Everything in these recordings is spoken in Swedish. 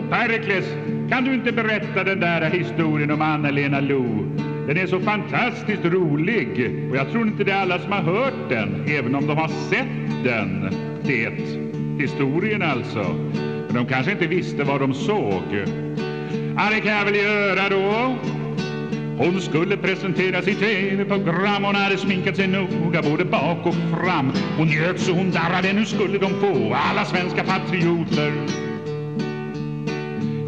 Jo, Perikles, kan du inte berätta den där historien om Anna-Lena Lo? Den är så fantastiskt rolig och jag tror inte det är alla som har hört den, även om de har sett den. Det, historien alltså. Men de kanske inte visste vad de såg. Ja, det kan jag väl göra då. Hon skulle presenteras i tv-program Hon hade sminkat sig noga både bak och fram Hon njöt så hon darrade, nu skulle de få alla svenska patrioter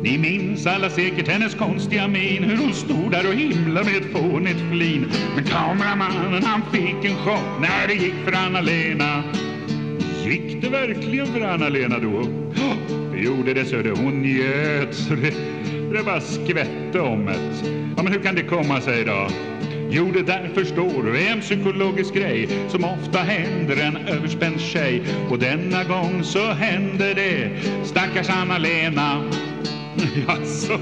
ni minns alla säkert hennes konstiga min Hur hon stod där och himlade med ett fånigt flin Men kameramannen han fick en chock när det gick för Anna-Lena Gick det verkligen för Anna-Lena då? Det gjorde det så det hon njöt så det, det bara skvätte om ett Ja men hur kan det komma sig då? Jo, det där förstår du är en psykologisk grej som ofta händer en överspänd tjej. Och denna gång så hände det stackars Anna-Lena. Jaså? Alltså.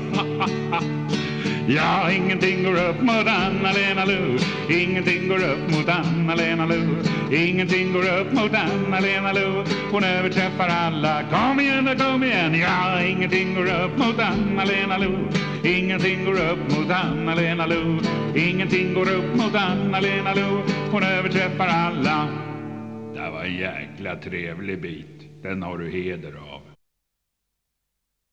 Ja, ingenting går upp mot Anna-Lena Lu. Ingenting går upp mot Anna-Lena Lu. Ingenting går upp mot Anna-Lena Lu. Hon överträffar alla. Kom igen då, kom igen. Ja, ingenting går upp mot Anna-Lena Lu. Ingenting går upp mot Anna-Lena Lu. Ingenting går upp mot Anna-Lena Lu. Hon överträffar alla. Det var en jäkla trevlig bit. Den har du heder av.